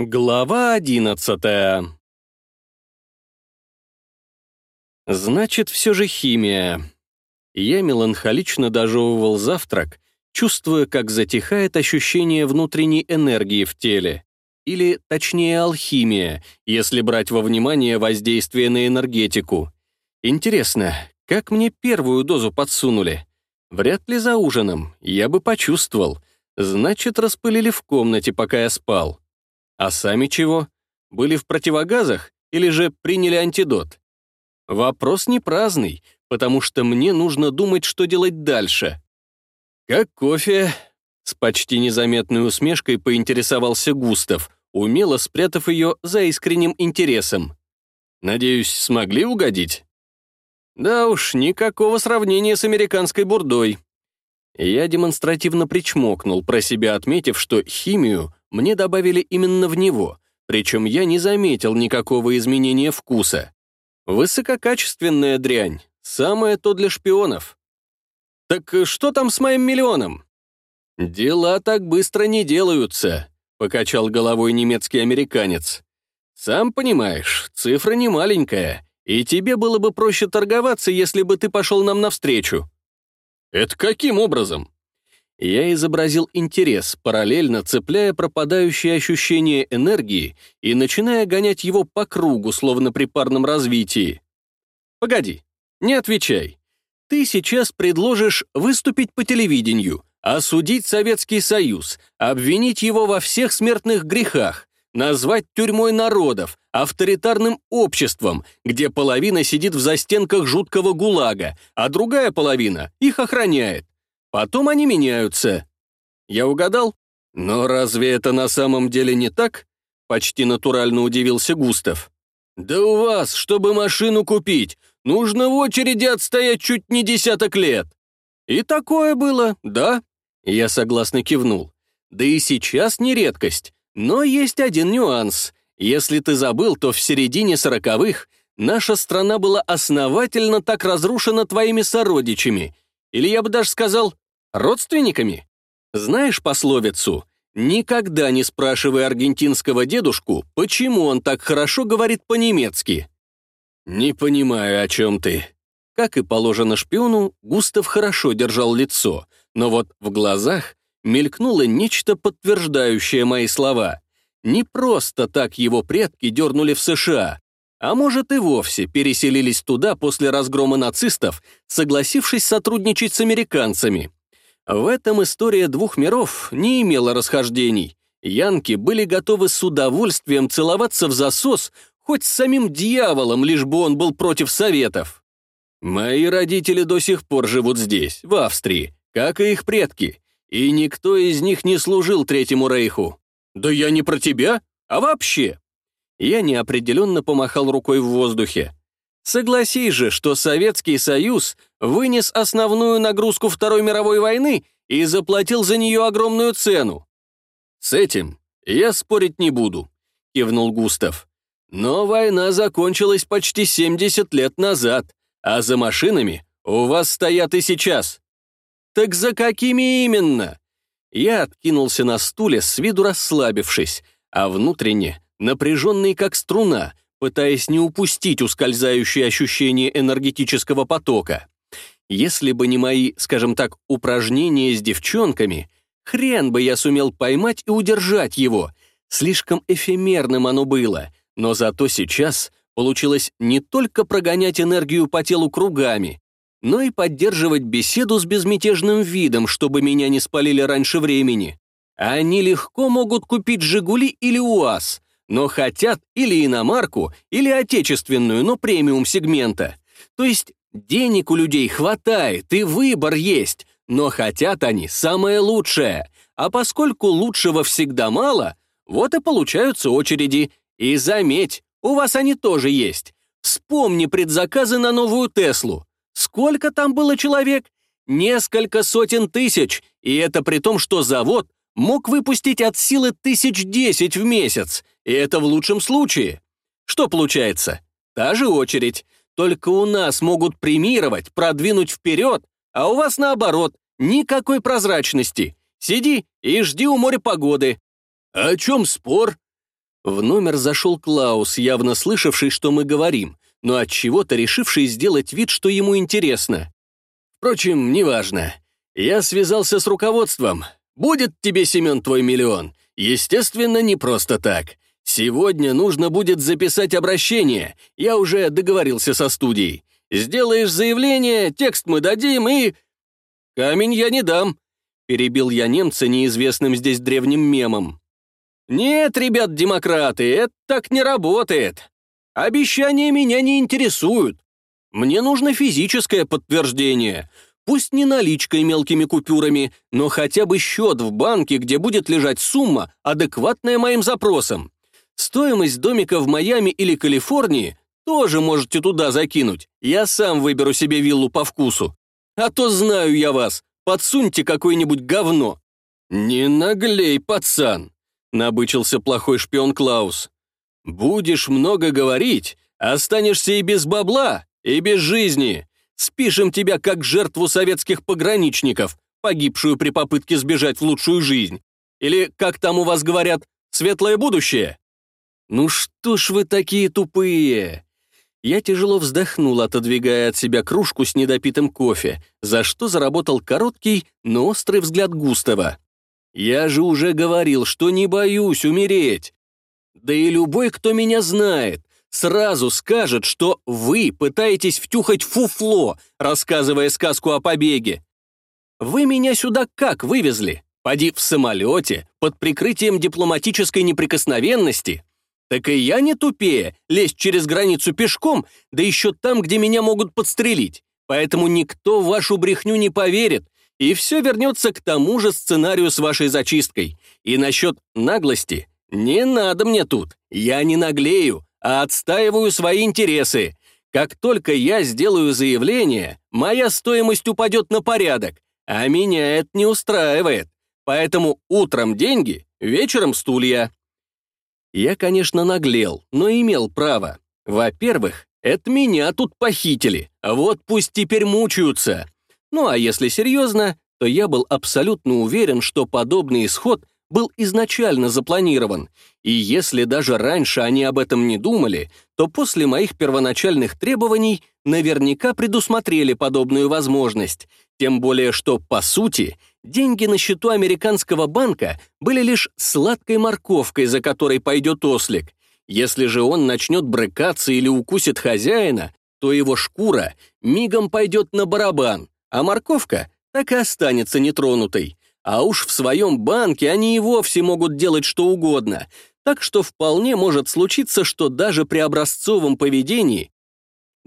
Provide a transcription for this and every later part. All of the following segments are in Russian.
Глава одиннадцатая Значит, все же химия. Я меланхолично дожевывал завтрак, чувствуя, как затихает ощущение внутренней энергии в теле. Или, точнее, алхимия, если брать во внимание воздействие на энергетику. Интересно, как мне первую дозу подсунули? Вряд ли за ужином, я бы почувствовал. Значит, распылили в комнате, пока я спал. А сами чего? Были в противогазах или же приняли антидот? Вопрос не праздный, потому что мне нужно думать, что делать дальше. Как кофе? С почти незаметной усмешкой поинтересовался Густав, умело спрятав ее за искренним интересом. Надеюсь, смогли угодить? Да уж, никакого сравнения с американской бурдой. Я демонстративно причмокнул, про себя отметив, что химию мне добавили именно в него, причем я не заметил никакого изменения вкуса. Высококачественная дрянь, самое то для шпионов. Так что там с моим миллионом? Дела так быстро не делаются, покачал головой немецкий американец. Сам понимаешь, цифра не маленькая, и тебе было бы проще торговаться, если бы ты пошел нам навстречу. «Это каким образом?» Я изобразил интерес, параллельно цепляя пропадающее ощущение энергии и начиная гонять его по кругу, словно при парном развитии. «Погоди, не отвечай. Ты сейчас предложишь выступить по телевидению, осудить Советский Союз, обвинить его во всех смертных грехах, назвать тюрьмой народов, авторитарным обществом, где половина сидит в застенках жуткого гулага, а другая половина их охраняет. Потом они меняются. Я угадал? Но разве это на самом деле не так? Почти натурально удивился Густав. Да у вас, чтобы машину купить, нужно в очереди отстоять чуть не десяток лет. И такое было, да? Я согласно кивнул. Да и сейчас не редкость. Но есть один нюанс. Если ты забыл, то в середине сороковых наша страна была основательно так разрушена твоими сородичами, или я бы даже сказал, родственниками. Знаешь пословицу «Никогда не спрашивай аргентинского дедушку, почему он так хорошо говорит по-немецки». «Не понимаю, о чем ты». Как и положено шпиону, Густав хорошо держал лицо, но вот в глазах мелькнуло нечто подтверждающее мои слова. Не просто так его предки дернули в США, а может и вовсе переселились туда после разгрома нацистов, согласившись сотрудничать с американцами. В этом история двух миров не имела расхождений. Янки были готовы с удовольствием целоваться в засос хоть с самим дьяволом, лишь бы он был против Советов. Мои родители до сих пор живут здесь, в Австрии, как и их предки, и никто из них не служил Третьему Рейху. Да я не про тебя, а вообще. Я неопределенно помахал рукой в воздухе. Согласись же, что Советский Союз вынес основную нагрузку Второй мировой войны и заплатил за нее огромную цену. С этим я спорить не буду, кивнул Густав. Но война закончилась почти 70 лет назад, а за машинами у вас стоят и сейчас. «Так за какими именно?» Я откинулся на стуле, с виду расслабившись, а внутренне, напряженный как струна, пытаясь не упустить ускользающее ощущение энергетического потока. Если бы не мои, скажем так, упражнения с девчонками, хрен бы я сумел поймать и удержать его. Слишком эфемерным оно было, но зато сейчас получилось не только прогонять энергию по телу кругами, но и поддерживать беседу с безмятежным видом, чтобы меня не спалили раньше времени. Они легко могут купить «Жигули» или «УАЗ», но хотят или иномарку, или отечественную, но премиум-сегмента. То есть денег у людей хватает, и выбор есть, но хотят они самое лучшее. А поскольку лучшего всегда мало, вот и получаются очереди. И заметь, у вас они тоже есть. Вспомни предзаказы на новую Теслу. Сколько там было человек? Несколько сотен тысяч, и это при том, что завод мог выпустить от силы тысяч десять в месяц, и это в лучшем случае. Что получается? Та же очередь. Только у нас могут премировать, продвинуть вперед, а у вас наоборот, никакой прозрачности. Сиди и жди у моря погоды. О чем спор? В номер зашел Клаус, явно слышавший, что мы говорим, но от чего то решивший сделать вид, что ему интересно. Впрочем, неважно. Я связался с руководством. Будет тебе, Семен, твой миллион. Естественно, не просто так. Сегодня нужно будет записать обращение. Я уже договорился со студией. Сделаешь заявление, текст мы дадим и... Камень я не дам. Перебил я немца неизвестным здесь древним мемом. Нет, ребят, демократы, это так не работает. Обещания меня не интересуют. Мне нужно физическое подтверждение. Пусть не наличкой мелкими купюрами, но хотя бы счет в банке, где будет лежать сумма, адекватная моим запросам. Стоимость домика в Майами или Калифорнии тоже можете туда закинуть. Я сам выберу себе виллу по вкусу. А то знаю я вас. Подсуньте какое-нибудь говно. Не наглей, пацан, набычился плохой шпион Клаус. Будешь много говорить, останешься и без бабла, и без жизни. Спишем тебя как жертву советских пограничников, погибшую при попытке сбежать в лучшую жизнь. Или, как там у вас говорят, светлое будущее? Ну что ж вы такие тупые? Я тяжело вздохнул, отодвигая от себя кружку с недопитым кофе, за что заработал короткий, но острый взгляд Густава. Я же уже говорил, что не боюсь умереть. Да и любой, кто меня знает, сразу скажет, что вы пытаетесь втюхать фуфло, рассказывая сказку о побеге. Вы меня сюда как вывезли? Поди в самолете, под прикрытием дипломатической неприкосновенности? Так и я не тупее, лезть через границу пешком, да еще там, где меня могут подстрелить. Поэтому никто в вашу брехню не поверит, и все вернется к тому же сценарию с вашей зачисткой. И насчет наглости не надо мне тут. Я не наглею, а отстаиваю свои интересы. Как только я сделаю заявление, моя стоимость упадет на порядок, а меня это не устраивает. Поэтому утром деньги, вечером стулья. Я, конечно, наглел, но имел право. Во-первых, это меня тут похитили, вот пусть теперь мучаются. Ну а если серьезно, то я был абсолютно уверен, что подобный исход был изначально запланирован, и если даже раньше они об этом не думали, то после моих первоначальных требований наверняка предусмотрели подобную возможность, тем более что, по сути, деньги на счету американского банка были лишь сладкой морковкой, за которой пойдет ослик. Если же он начнет брыкаться или укусит хозяина, то его шкура мигом пойдет на барабан, а морковка так и останется нетронутой. А уж в своем банке они и вовсе могут делать что угодно, так что вполне может случиться, что даже при образцовом поведении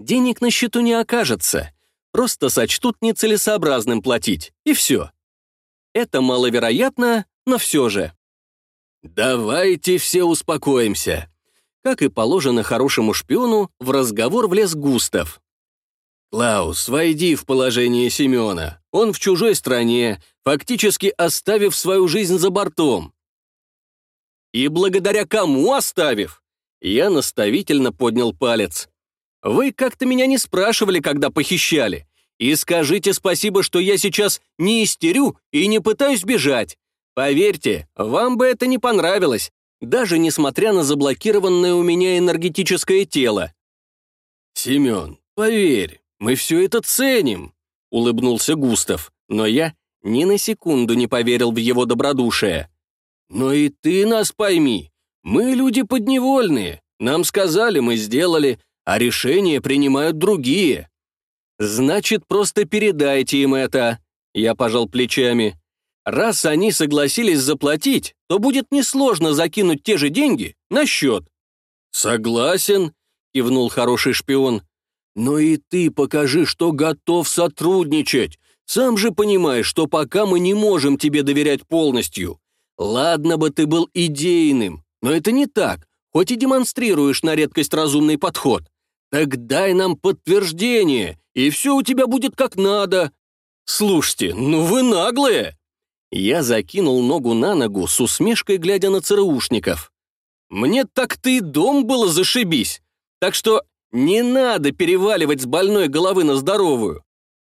денег на счету не окажется, просто сочтут нецелесообразным платить, и все. Это маловероятно, но все же. «Давайте все успокоимся», как и положено хорошему шпиону, в разговор влез Густав. «Клаус, войди в положение Семена. Он в чужой стране, фактически оставив свою жизнь за бортом. И благодаря кому оставив? Я наставительно поднял палец. Вы как-то меня не спрашивали, когда похищали. И скажите спасибо, что я сейчас не истерю и не пытаюсь бежать. Поверьте, вам бы это не понравилось, даже несмотря на заблокированное у меня энергетическое тело. Семен, поверь, мы все это ценим, улыбнулся Густав, но я ни на секунду не поверил в его добродушие. «Но и ты нас пойми. Мы люди подневольные. Нам сказали, мы сделали, а решения принимают другие». «Значит, просто передайте им это», — я пожал плечами. «Раз они согласились заплатить, то будет несложно закинуть те же деньги на счет». «Согласен», — кивнул хороший шпион. «Но и ты покажи, что готов сотрудничать. Сам же понимаешь, что пока мы не можем тебе доверять полностью. Ладно бы ты был идейным, но это не так, хоть и демонстрируешь на редкость разумный подход. Так дай нам подтверждение, и все у тебя будет как надо. Слушайте, ну вы наглые!» Я закинул ногу на ногу с усмешкой, глядя на ЦРУшников. «Мне так-то и дом было зашибись, так что не надо переваливать с больной головы на здоровую.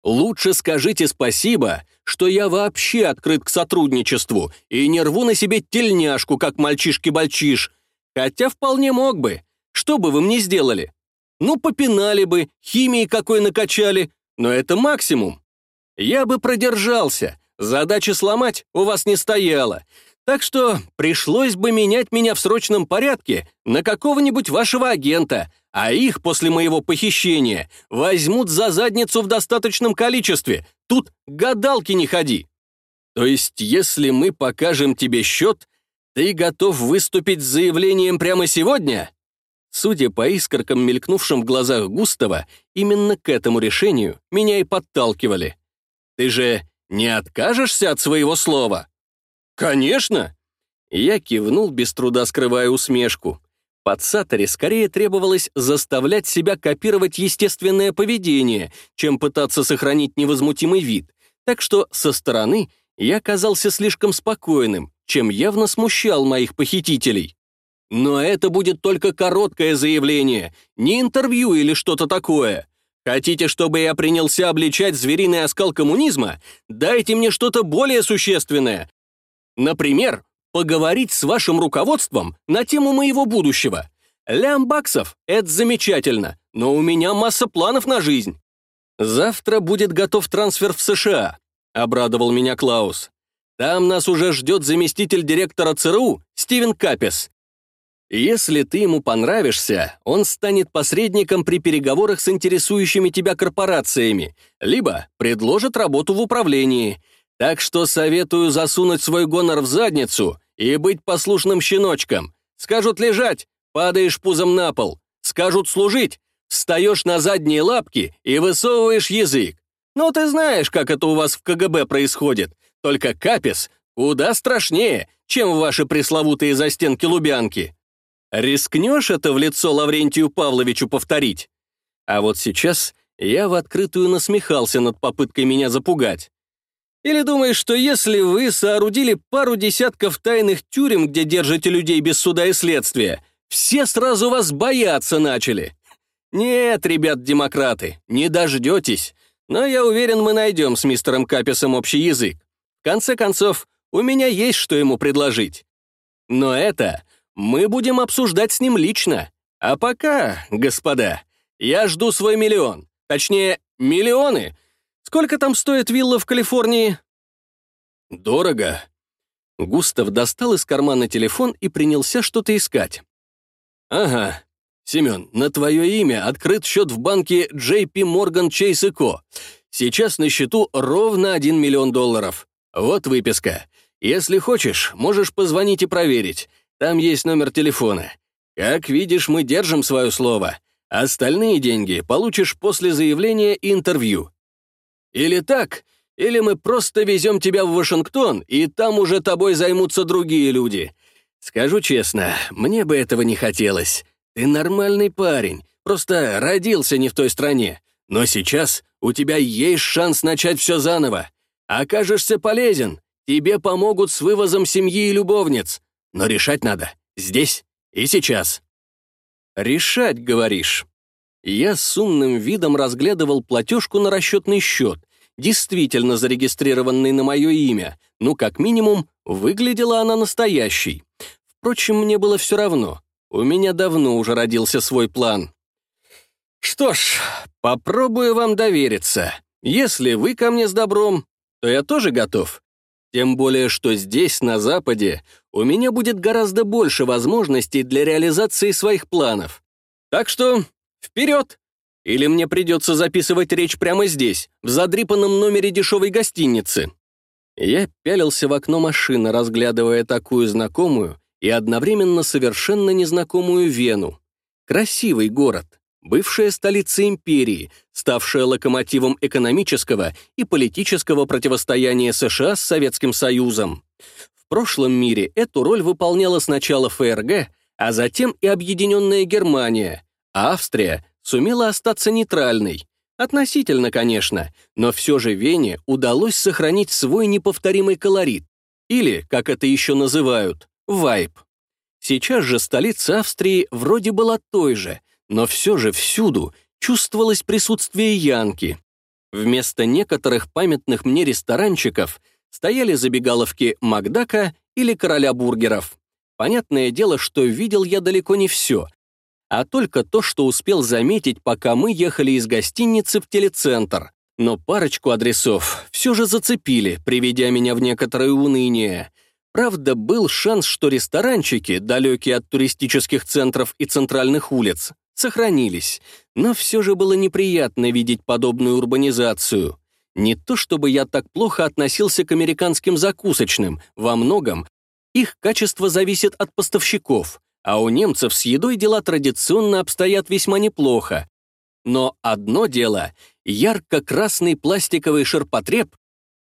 Лучше скажите спасибо, что я вообще открыт к сотрудничеству и не рву на себе тельняшку, как мальчишки-бальчиш. Хотя вполне мог бы. Что бы вы мне сделали? Ну, попинали бы, химии какой накачали, но это максимум. Я бы продержался, задача сломать у вас не стояла. Так что пришлось бы менять меня в срочном порядке на какого-нибудь вашего агента, а их после моего похищения возьмут за задницу в достаточном количестве. Тут гадалки не ходи. То есть, если мы покажем тебе счет, ты готов выступить с заявлением прямо сегодня? Судя по искоркам, мелькнувшим в глазах Густава, именно к этому решению меня и подталкивали. Ты же не откажешься от своего слова? Конечно! Я кивнул, без труда скрывая усмешку. Под Сатори скорее требовалось заставлять себя копировать естественное поведение, чем пытаться сохранить невозмутимый вид, так что со стороны я казался слишком спокойным, чем явно смущал моих похитителей. Но это будет только короткое заявление, не интервью или что-то такое. Хотите, чтобы я принялся обличать звериный оскал коммунизма? Дайте мне что-то более существенное. Например, поговорить с вашим руководством на тему моего будущего. Лям баксов — это замечательно, но у меня масса планов на жизнь. Завтра будет готов трансфер в США, — обрадовал меня Клаус. Там нас уже ждет заместитель директора ЦРУ Стивен Капес. Если ты ему понравишься, он станет посредником при переговорах с интересующими тебя корпорациями, либо предложит работу в управлении. Так что советую засунуть свой гонор в задницу и быть послушным щеночком. Скажут лежать, падаешь пузом на пол. Скажут служить, встаешь на задние лапки и высовываешь язык. Ну, ты знаешь, как это у вас в КГБ происходит. Только Капес куда страшнее, чем ваши пресловутые застенки Лубянки. Рискнешь это в лицо Лаврентию Павловичу повторить? А вот сейчас я в открытую насмехался над попыткой меня запугать. Или думаешь, что если вы соорудили пару десятков тайных тюрем, где держите людей без суда и следствия, все сразу вас бояться начали? Нет, ребят-демократы, не дождетесь. Но я уверен, мы найдем с мистером Каписом общий язык. В конце концов, у меня есть что ему предложить. Но это мы будем обсуждать с ним лично. А пока, господа, я жду свой миллион. Точнее, миллионы. Сколько там стоит вилла в Калифорнии? Дорого. Густав достал из кармана телефон и принялся что-то искать. Ага. Семен, на твое имя открыт счет в банке JP Morgan Chase Co. Сейчас на счету ровно 1 миллион долларов. Вот выписка. Если хочешь, можешь позвонить и проверить. Там есть номер телефона. Как видишь, мы держим свое слово. Остальные деньги получишь после заявления и интервью. Или так, или мы просто везем тебя в Вашингтон, и там уже тобой займутся другие люди. Скажу честно, мне бы этого не хотелось. Ты нормальный парень, просто родился не в той стране. Но сейчас у тебя есть шанс начать все заново. Окажешься полезен, тебе помогут с вывозом семьи и любовниц. Но решать надо здесь и сейчас. «Решать, говоришь?» Я с умным видом разглядывал платежку на расчетный счет, действительно зарегистрированный на мое имя, ну, как минимум, выглядела она настоящей. Впрочем, мне было все равно. У меня давно уже родился свой план. Что ж, попробую вам довериться. Если вы ко мне с добром, то я тоже готов. Тем более, что здесь, на Западе, у меня будет гораздо больше возможностей для реализации своих планов. Так что вперед! Или мне придется записывать речь прямо здесь, в задрипанном номере дешевой гостиницы. Я пялился в окно машины, разглядывая такую знакомую и одновременно совершенно незнакомую Вену. Красивый город бывшая столица империи, ставшая локомотивом экономического и политического противостояния США с Советским Союзом. В прошлом мире эту роль выполняла сначала ФРГ, а затем и Объединенная Германия, а Австрия сумела остаться нейтральной. Относительно, конечно, но все же Вене удалось сохранить свой неповторимый колорит, или, как это еще называют, вайб. Сейчас же столица Австрии вроде была той же, но все же всюду чувствовалось присутствие Янки. Вместо некоторых памятных мне ресторанчиков стояли забегаловки Макдака или Короля бургеров. понятное дело, что видел я далеко не все, а только то, что успел заметить, пока мы ехали из гостиницы в телецентр. Но парочку адресов все же зацепили, приведя меня в некоторое уныние. Правда, был шанс, что ресторанчики, далекие от туристических центров и центральных улиц, сохранились, но все же было неприятно видеть подобную урбанизацию. Не то чтобы я так плохо относился к американским закусочным, во многом их качество зависит от поставщиков, а у немцев с едой дела традиционно обстоят весьма неплохо. Но одно дело — ярко-красный пластиковый ширпотреб,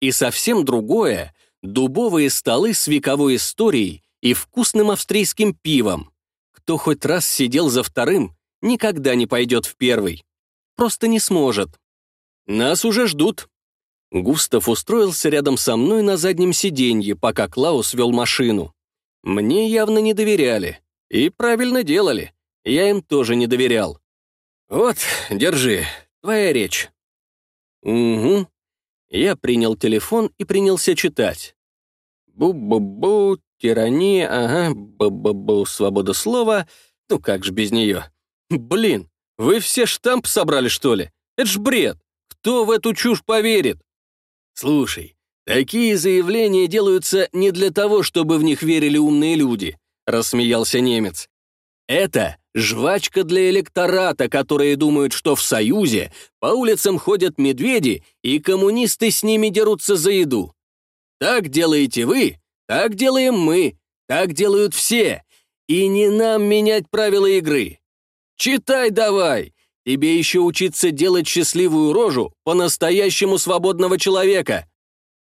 и совсем другое — дубовые столы с вековой историей и вкусным австрийским пивом. Кто хоть раз сидел за вторым, никогда не пойдет в первый. Просто не сможет. Нас уже ждут. Густав устроился рядом со мной на заднем сиденье, пока Клаус вел машину. Мне явно не доверяли. И правильно делали. Я им тоже не доверял. «Вот, держи, твоя речь». «Угу». Я принял телефон и принялся читать. «Бу-бу-бу, тирания, ага, бу-бу-бу, свобода слова. Ну как же без нее? Блин, вы все штамп собрали, что ли? Это ж бред. Кто в эту чушь поверит?» «Слушай, такие заявления делаются не для того, чтобы в них верили умные люди», — рассмеялся немец. «Это жвачка для электората, которые думают, что в Союзе по улицам ходят медведи, и коммунисты с ними дерутся за еду. Так делаете вы, так делаем мы, так делают все, и не нам менять правила игры. Читай давай, Тебе еще учиться делать счастливую рожу по-настоящему свободного человека.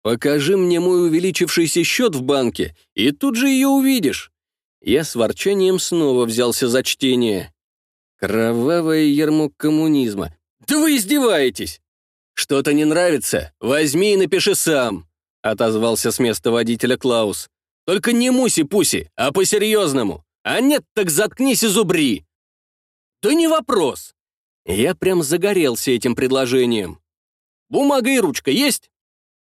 Покажи мне мой увеличившийся счет в банке, и тут же ее увидишь. Я с ворчанием снова взялся за чтение. Кровавое ярмо коммунизма. Да вы издеваетесь! Что-то не нравится? Возьми и напиши сам, отозвался с места водителя Клаус. Только не муси-пуси, а по-серьезному. А нет, так заткнись и зубри. Да не вопрос. Я прям загорелся этим предложением. «Бумага и ручка есть?»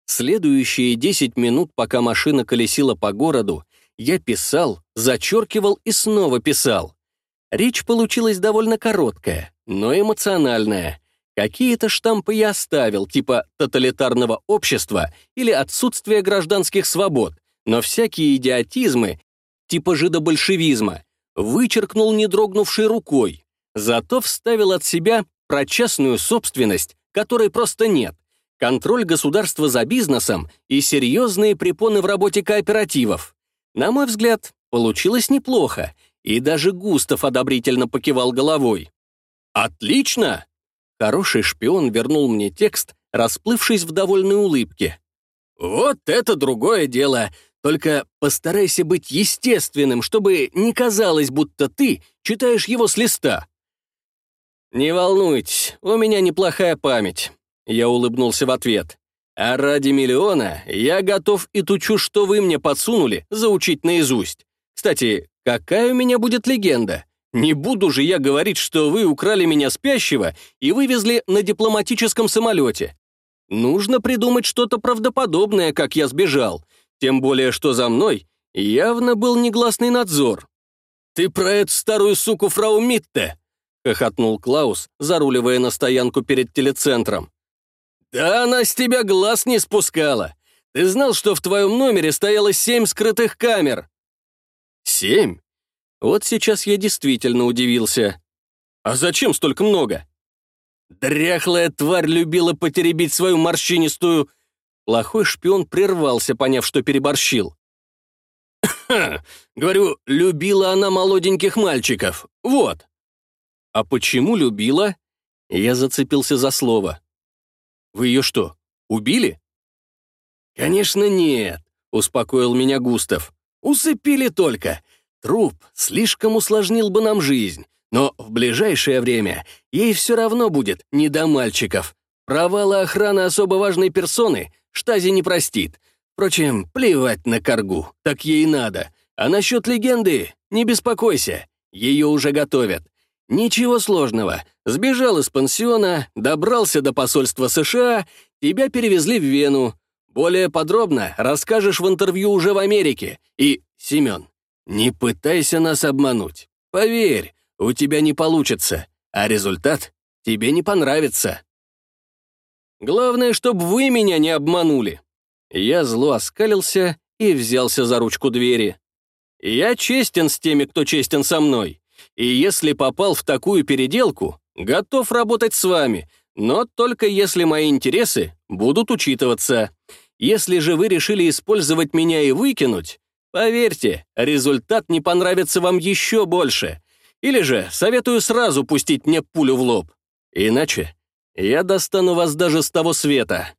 Следующие 10 минут, пока машина колесила по городу, я писал, зачеркивал и снова писал. Речь получилась довольно короткая, но эмоциональная. Какие-то штампы я оставил, типа тоталитарного общества или отсутствия гражданских свобод, но всякие идиотизмы, типа жидобольшевизма, вычеркнул не дрогнувшей рукой. Зато вставил от себя про частную собственность, которой просто нет, контроль государства за бизнесом и серьезные препоны в работе кооперативов. На мой взгляд, получилось неплохо, и даже Густав одобрительно покивал головой. «Отлично!» Хороший шпион вернул мне текст, расплывшись в довольной улыбке. «Вот это другое дело. Только постарайся быть естественным, чтобы не казалось, будто ты читаешь его с листа. «Не волнуйтесь, у меня неплохая память», — я улыбнулся в ответ. «А ради миллиона я готов и ту чушь, что вы мне подсунули, заучить наизусть. Кстати, какая у меня будет легенда? Не буду же я говорить, что вы украли меня спящего и вывезли на дипломатическом самолете. Нужно придумать что-то правдоподобное, как я сбежал, тем более, что за мной явно был негласный надзор. Ты про эту старую суку фрау Митте — хохотнул Клаус, заруливая на стоянку перед телецентром. «Да она с тебя глаз не спускала! Ты знал, что в твоем номере стояло семь скрытых камер?» «Семь? Вот сейчас я действительно удивился. А зачем столько много?» «Дряхлая тварь любила потеребить свою морщинистую...» Плохой шпион прервался, поняв, что переборщил. «Ха! Говорю, любила она молоденьких мальчиков. Вот!» «А почему любила?» Я зацепился за слово. «Вы ее что, убили?» «Конечно нет», — успокоил меня Густав. «Усыпили только. Труп слишком усложнил бы нам жизнь, но в ближайшее время ей все равно будет не до мальчиков. Провала охраны особо важной персоны Штази не простит. Впрочем, плевать на коргу, так ей надо. А насчет легенды не беспокойся, ее уже готовят. Ничего сложного. Сбежал из пансиона, добрался до посольства США, тебя перевезли в Вену. Более подробно расскажешь в интервью уже в Америке. И, Семен, Не пытайся нас обмануть. Поверь, у тебя не получится, а результат тебе не понравится. Главное, чтобы вы меня не обманули. Я зло оскалился и взялся за ручку двери. Я честен с теми, кто честен со мной. И если попал в такую переделку, готов работать с вами, но только если мои интересы будут учитываться. Если же вы решили использовать меня и выкинуть, поверьте, результат не понравится вам еще больше. Или же советую сразу пустить мне пулю в лоб. Иначе я достану вас даже с того света.